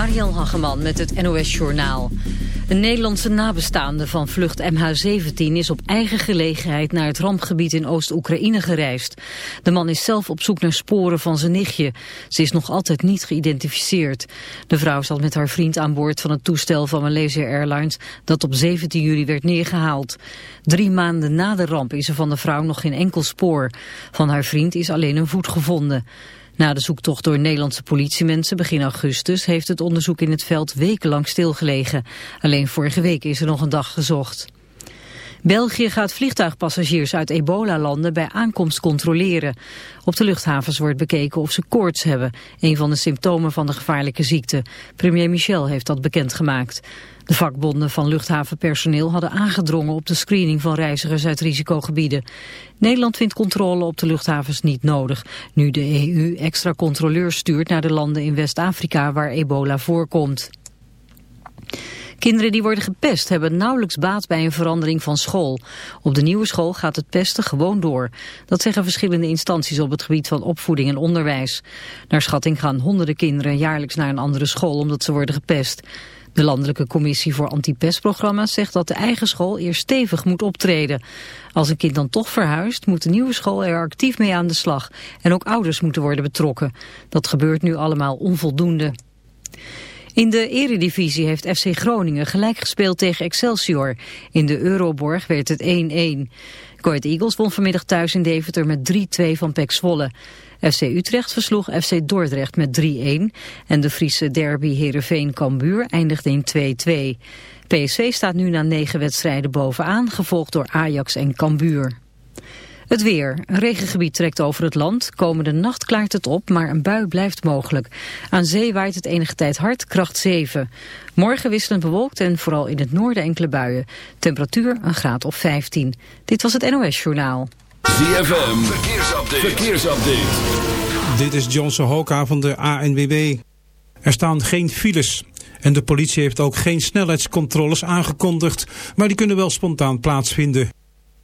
Mariel Hageman met het NOS Journaal. Een Nederlandse nabestaande van vlucht MH17 is op eigen gelegenheid naar het rampgebied in Oost-Oekraïne gereisd. De man is zelf op zoek naar sporen van zijn nichtje. Ze is nog altijd niet geïdentificeerd. De vrouw zat met haar vriend aan boord van het toestel van Malaysia Airlines dat op 17 juli werd neergehaald. Drie maanden na de ramp is er van de vrouw nog geen enkel spoor. Van haar vriend is alleen een voet gevonden. Na de zoektocht door Nederlandse politiemensen begin augustus heeft het onderzoek in het veld wekenlang stilgelegen. Alleen vorige week is er nog een dag gezocht. België gaat vliegtuigpassagiers uit ebola-landen bij aankomst controleren. Op de luchthavens wordt bekeken of ze koorts hebben, een van de symptomen van de gevaarlijke ziekte. Premier Michel heeft dat bekendgemaakt. De vakbonden van luchthavenpersoneel hadden aangedrongen op de screening van reizigers uit risicogebieden. Nederland vindt controle op de luchthavens niet nodig, nu de EU extra controleurs stuurt naar de landen in West-Afrika waar ebola voorkomt. Kinderen die worden gepest hebben nauwelijks baat bij een verandering van school. Op de nieuwe school gaat het pesten gewoon door. Dat zeggen verschillende instanties op het gebied van opvoeding en onderwijs. Naar schatting gaan honderden kinderen jaarlijks naar een andere school omdat ze worden gepest. De Landelijke Commissie voor Antipestprogramma's zegt dat de eigen school eerst stevig moet optreden. Als een kind dan toch verhuist, moet de nieuwe school er actief mee aan de slag. En ook ouders moeten worden betrokken. Dat gebeurt nu allemaal onvoldoende. In de eredivisie heeft FC Groningen gelijk gespeeld tegen Excelsior. In de Euroborg werd het 1-1. Go Eagles won vanmiddag thuis in Deventer met 3-2 van PEC Zwolle. FC Utrecht versloeg FC Dordrecht met 3-1 en de Friese derby Heerenveen-Kambuur eindigde in 2-2. PSV staat nu na negen wedstrijden bovenaan, gevolgd door Ajax en Cambuur. Het weer. Een regengebied trekt over het land. Komende nacht klaart het op, maar een bui blijft mogelijk. Aan zee waait het enige tijd hard, kracht 7. Morgen wisselend bewolkt en vooral in het noorden enkele buien. Temperatuur een graad of 15. Dit was het NOS Journaal. ZFM. Verkeersupdate. Verkeersupdate. Dit is Johnson Hoka van de ANWB. Er staan geen files. En de politie heeft ook geen snelheidscontroles aangekondigd, maar die kunnen wel spontaan plaatsvinden.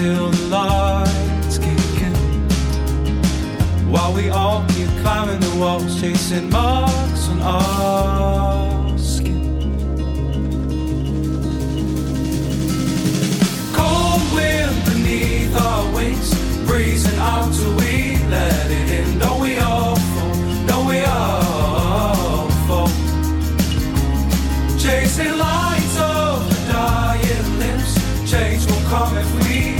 till the lights kick in. While we all keep climbing the walls, chasing marks on our skin. Cold wind beneath our wings, breezing out till we let it in. Don't we all fall? Don't we all fall? Chasing lights of the dying limbs. Change will come if we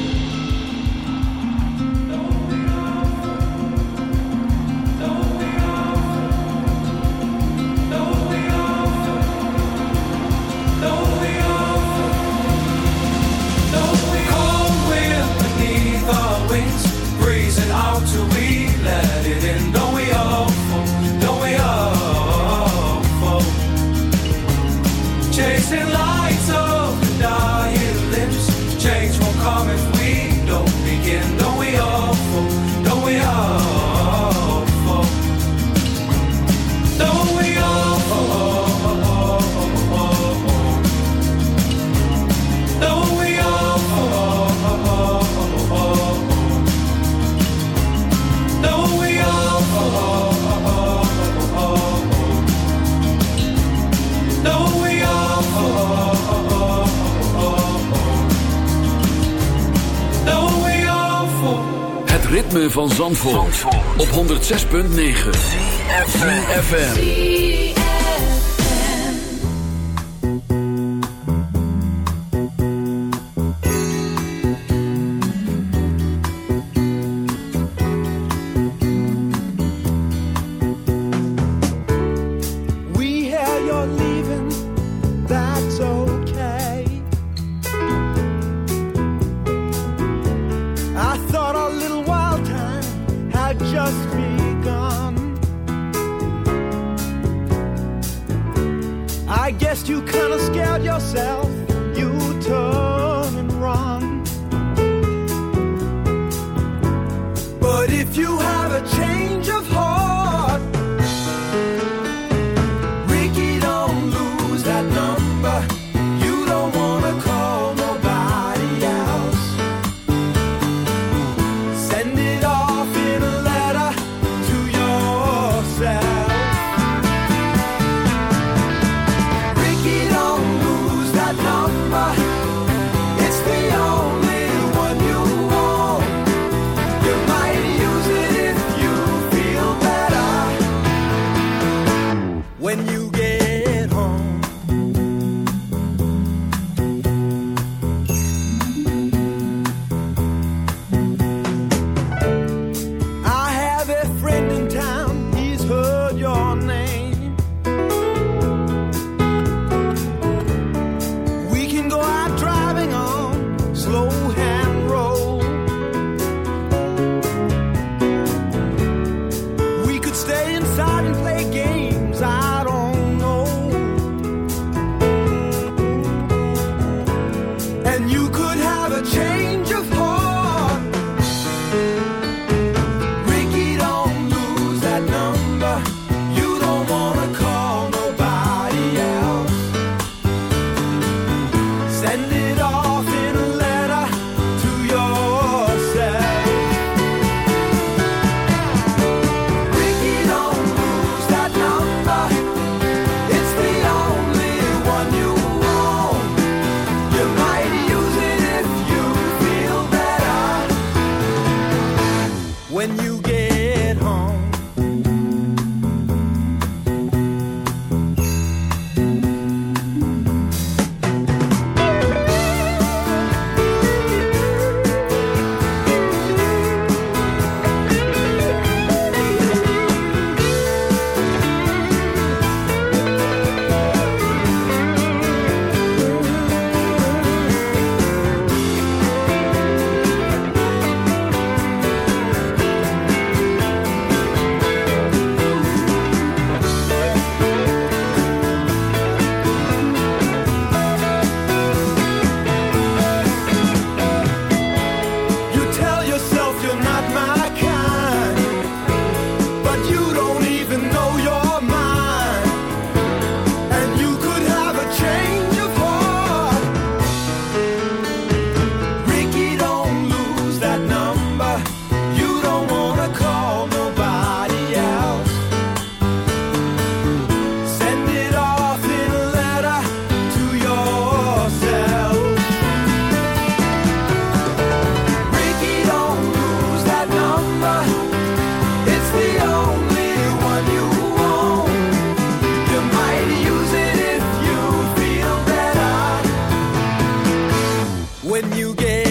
Op 106.9 FM. you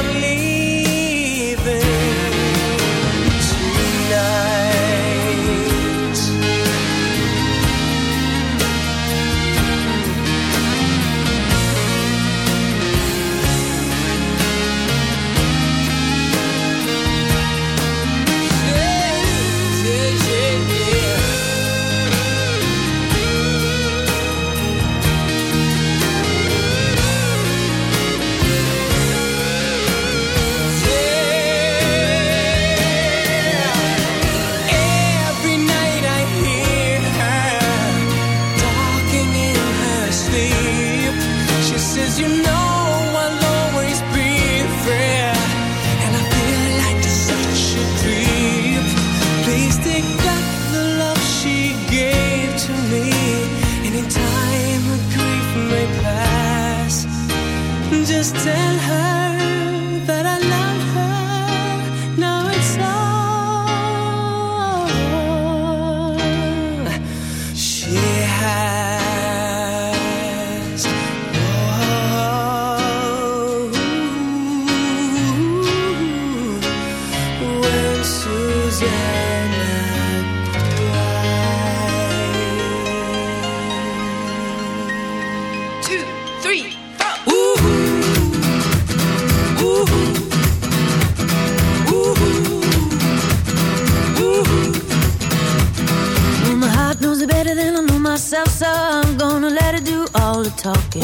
all the talking.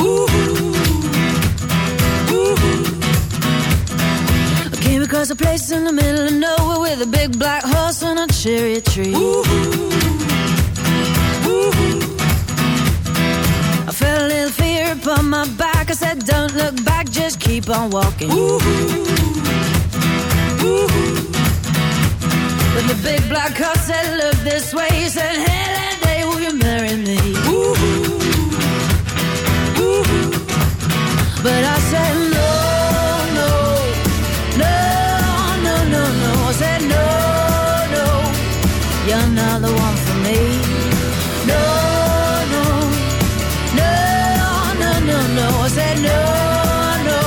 I came across a place in the middle of nowhere with a big black horse and a cherry tree. I felt a little fear upon my back. I said, Don't look back, just keep on walking. When the big black horse said, Look this way, he said, Hey, But I said, No, no, no, no, no, no. I said, No, no, you're not the one for me. No, no, no, no, no, no. I said, No, no,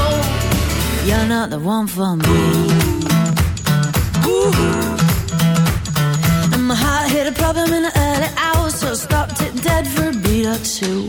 you're not the one for me. And my heart hit a problem in the early hours, so stopped it dead for a beat or two.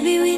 Maybe we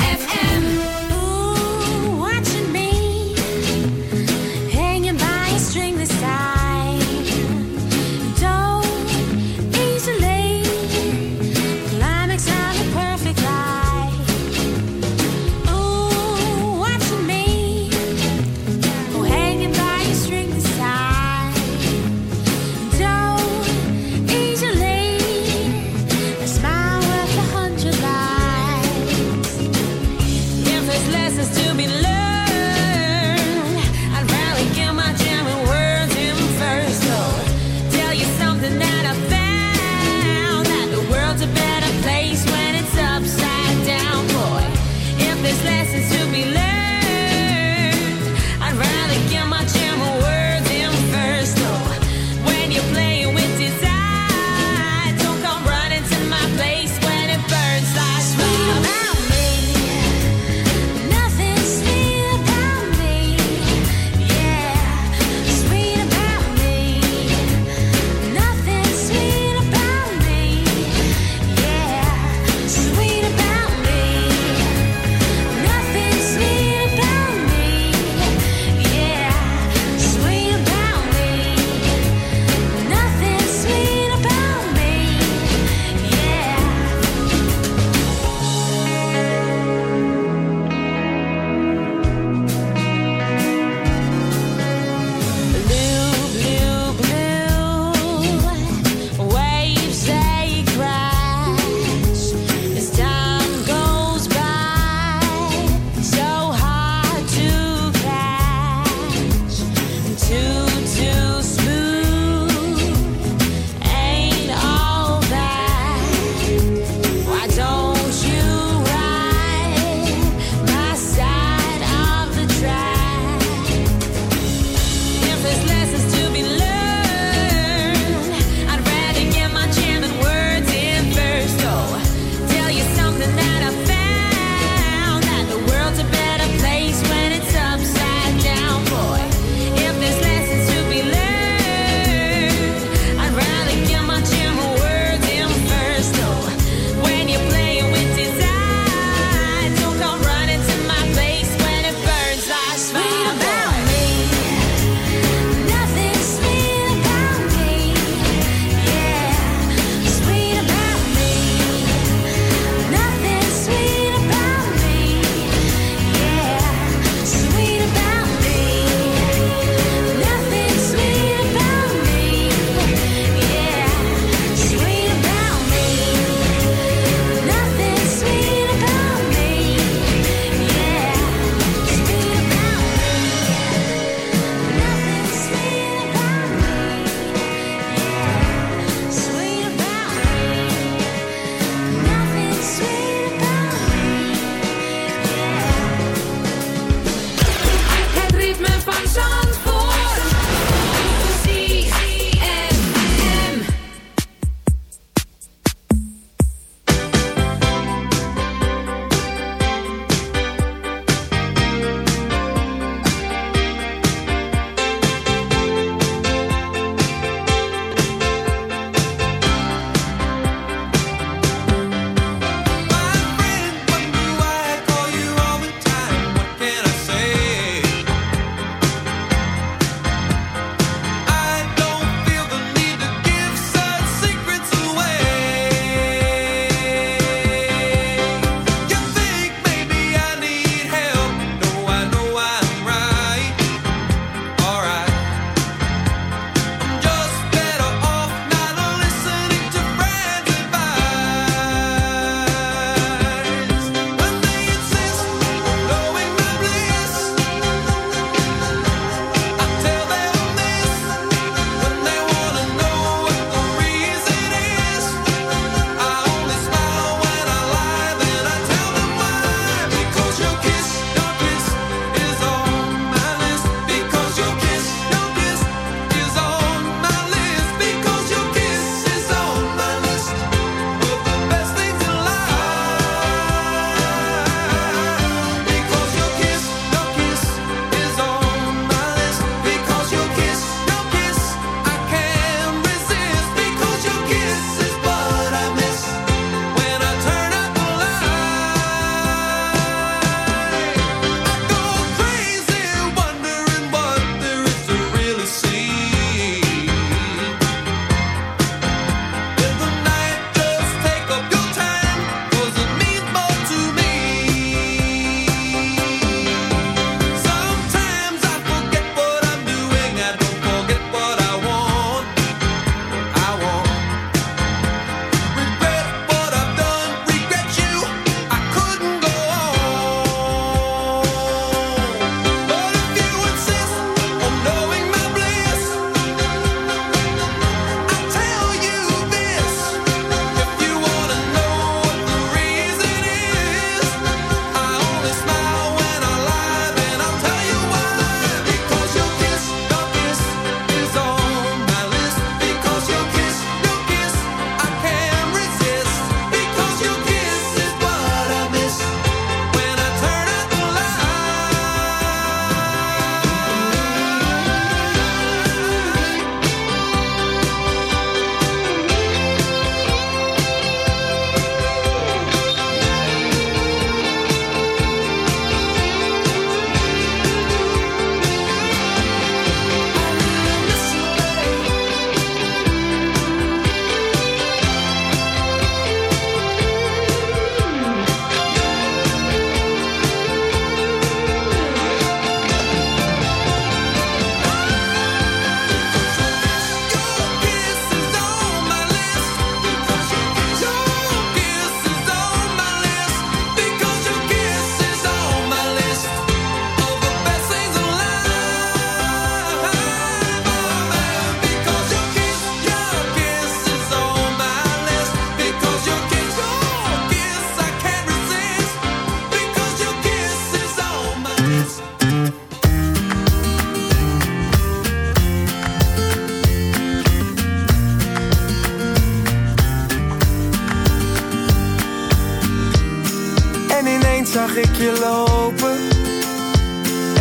Zag ik je lopen.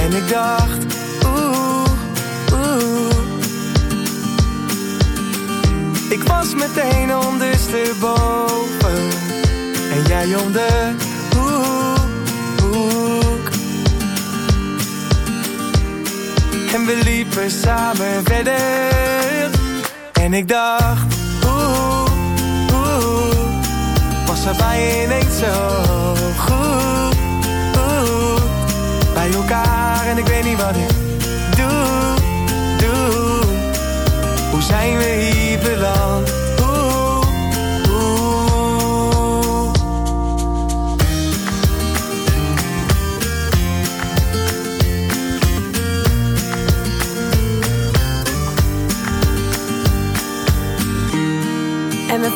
En ik dacht, oeh, oeh. Ik was meteen ondersteboven. En jij om de hoek. En we liepen samen verder. En ik dacht, Was er bij ineens zo goed, goed Bij elkaar en ik weet niet wat ik doe, doe Hoe zijn we hier beland?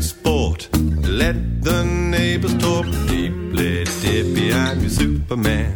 sport. Let the neighbors talk deeply, Dippy, I'm your Superman.